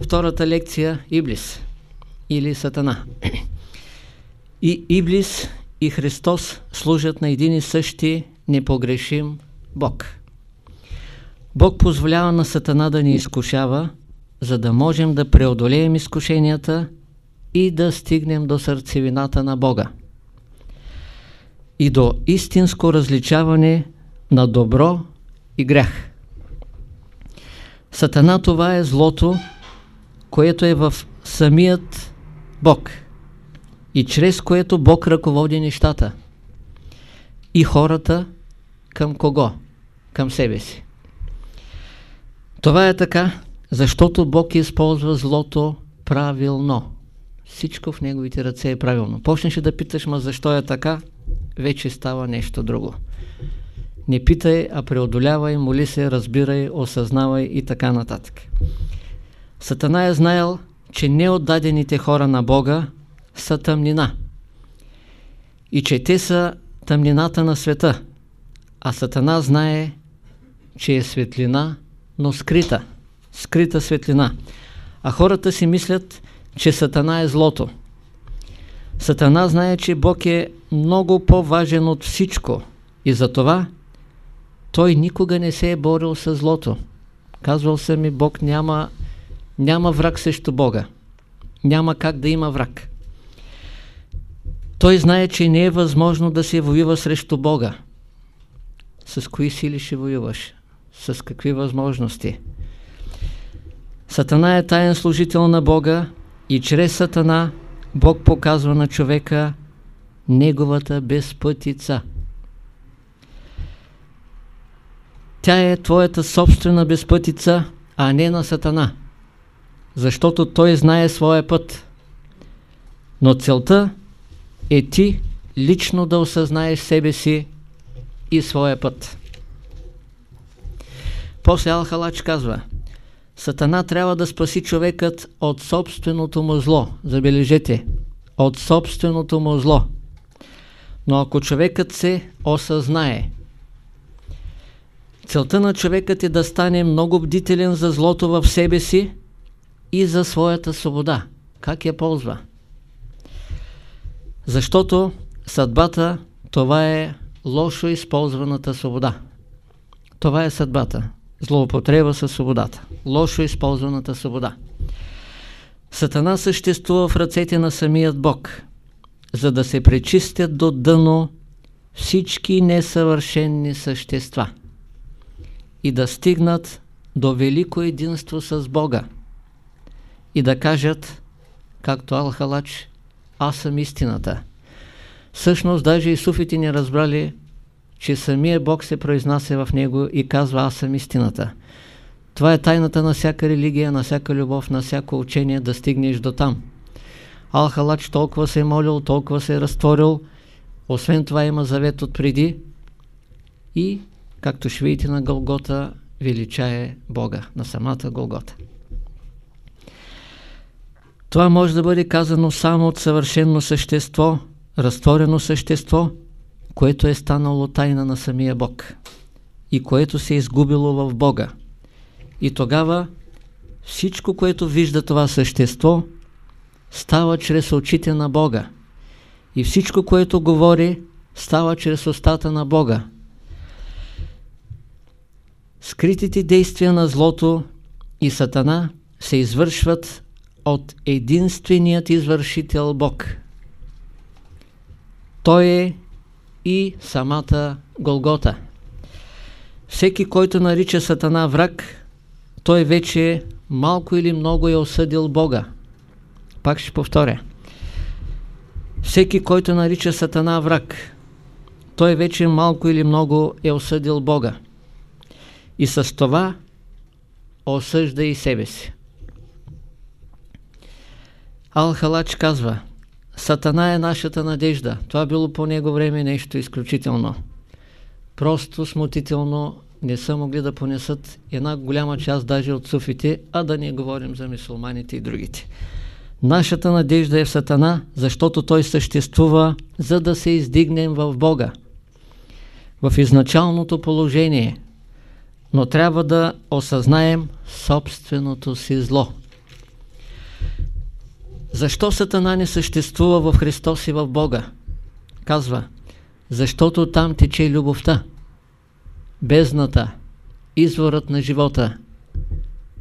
втората лекция Иблис или Сатана. И Иблис и Христос служат на един и същи непогрешим Бог. Бог позволява на Сатана да ни изкушава, за да можем да преодолеем изкушенията и да стигнем до сърцевината на Бога и до истинско различаване на добро и грях. Сатана това е злото, което е в самият Бог и чрез което Бог ръководи нещата и хората към кого? Към себе си. Това е така, защото Бог използва злото правилно. Всичко в неговите ръце е правилно. Почнеш да питаш, ма защо е така, вече става нещо друго. Не питай, а преодолявай, моли се, разбирай, осъзнавай и така нататък. Сатана е знаел, че неотдадените хора на Бога са тъмнина и че те са тъмнината на света, а Сатана знае, че е светлина, но скрита, скрита светлина. А хората си мислят, че Сатана е злото. Сатана знае, че Бог е много по-важен от всичко и затова той никога не се е борил с злото. Казвал съм ми, Бог няма, няма враг срещу Бога. Няма как да има враг. Той знае, че не е възможно да се воюва срещу Бога. С кои сили ще воюваш? С какви възможности? Сатана е таен служител на Бога и чрез Сатана Бог показва на човека неговата безпътица. Тя е твоята собствена безпътица, а не на Сатана. Защото той знае своя път. Но целта е ти лично да осъзнаеш себе си и своя път. После Алхалач казва Сатана трябва да спаси човекът от собственото му зло. Забележете, от собственото му зло. Но ако човекът се осъзнае, целта на човекът е да стане много бдителен за злото в себе си и за своята свобода. Как я ползва? Защото съдбата това е лошо използваната свобода. Това е съдбата. Злоупотреба със свободата. Лошо използваната свобода. Сатана съществува в ръцете на самият Бог, за да се пречистят до дъно всички несъвършенни същества и да стигнат до велико единство с Бога и да кажат, както Алхалач, аз съм истината. Всъщност, даже и суфите не разбрали, че самия Бог се произнася в него и казва, аз съм истината. Това е тайната на всяка религия, на всяка любов, на всяко учение, да стигнеш до там. Алхалач толкова се е молил, толкова се е разтворил, освен това има завет от преди и, както ще видите на Голгота, величае Бога, на самата Голгота. Това може да бъде казано само от съвършено същество, разтворено същество, което е станало тайна на самия Бог и което се е изгубило в Бога. И тогава всичко, което вижда това същество, става чрез очите на Бога. И всичко, което говори, става чрез устата на Бога. Скритите действия на злото и Сатана се извършват от единственият извършител Бог. Той е и самата Голгота. Всеки, който нарича Сатана враг, той вече малко или много е осъдил Бога. Пак ще повторя. Всеки, който нарича Сатана враг, той вече малко или много е осъдил Бога. И с това осъжда и себе си. Алхалач казва, Сатана е нашата надежда. Това било по него време нещо изключително. Просто смутително не са могли да понесат една голяма част даже от суфите, а да не говорим за мусулманите и другите. Нашата надежда е в Сатана, защото той съществува, за да се издигнем в Бога. В изначалното положение, но трябва да осъзнаем собственото си зло. Защо Сатана не съществува в Христос и в Бога? Казва, защото там тече любовта, бездната, изворът на живота.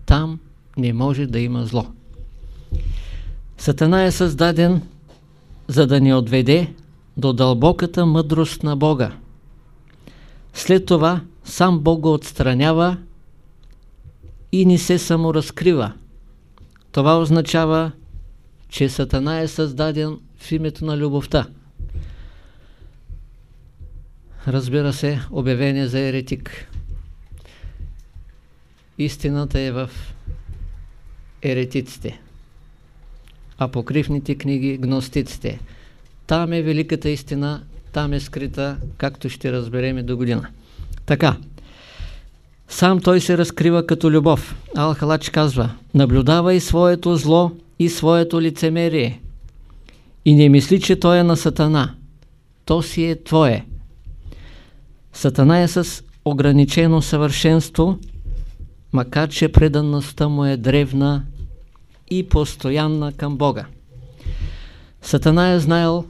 Там не може да има зло. Сатана е създаден за да ни отведе до дълбоката мъдрост на Бога. След това сам Бог го отстранява и ни се саморазкрива. Това означава, че Сатана е създаден в името на любовта. Разбира се, обявение за еретик. Истината е в еретиците. Апокривните книги, гностиците. Там е великата истина, там е скрита, както ще разберем и до година. Така, сам той се разкрива като любов. Алхалач казва, наблюдавай своето зло и своето лицемерие. И не мисли, че той е на Сатана. То си е твое. Сатана е с ограничено съвършенство, макар че преданността му е древна и постоянна към Бога. Сатана е знаел,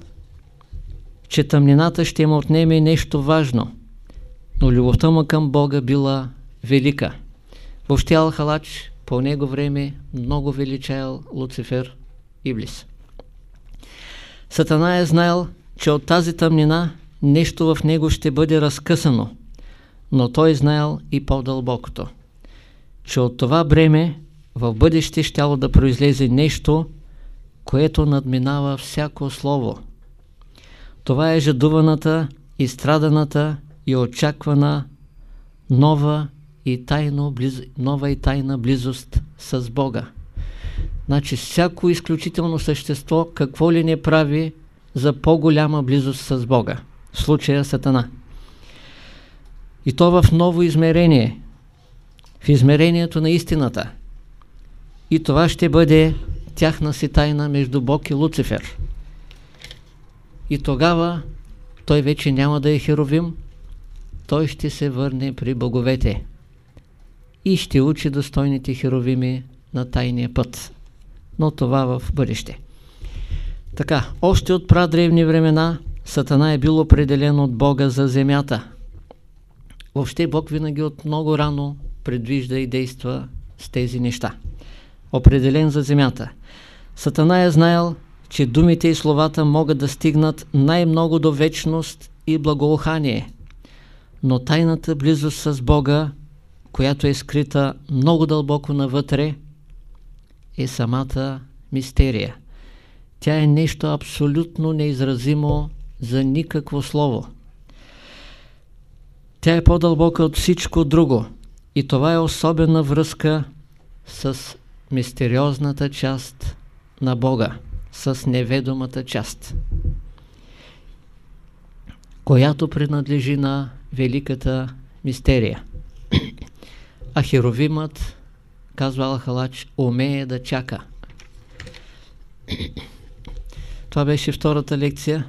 че тъмнината ще му отнеме нещо важно, но любовта му към Бога била велика. Въобще Алхалач по него време много величаял Луцифер Иблис. Сатана е знаел, че от тази тъмнина нещо в него ще бъде разкъсано, но той знаел и по-дълбокото, че от това бреме в бъдеще щяло да произлезе нещо, което надминава всяко слово. Това е жадуваната, изстраданата и очаквана нова и, тайно, близ... нова и тайна близост с Бога. Значи всяко изключително същество какво ли не прави за по-голяма близост с Бога. В случая Сатана. И то в ново измерение. В измерението на истината. И това ще бъде тяхна си тайна между Бог и Луцифер. И тогава той вече няма да е херовим, той ще се върне при боговете и ще учи достойните херовими на тайния път. Но това в бъдеще. Така, още от прадревни времена Сатана е бил определен от Бога за земята. Въобще Бог винаги от много рано предвижда и действа с тези неща. Определен за земята. Сатана е знаел, че думите и словата могат да стигнат най-много до вечност и благоухание. Но тайната близост с Бога, която е скрита много дълбоко навътре, е самата мистерия. Тя е нещо абсолютно неизразимо за никакво слово. Тя е по-дълбока от всичко друго и това е особена връзка с мистериозната част на Бога, с неведомата част, която принадлежи на великата мистерия. А херовимът, казва Алхалач, умее да чака. Това беше втората лекция.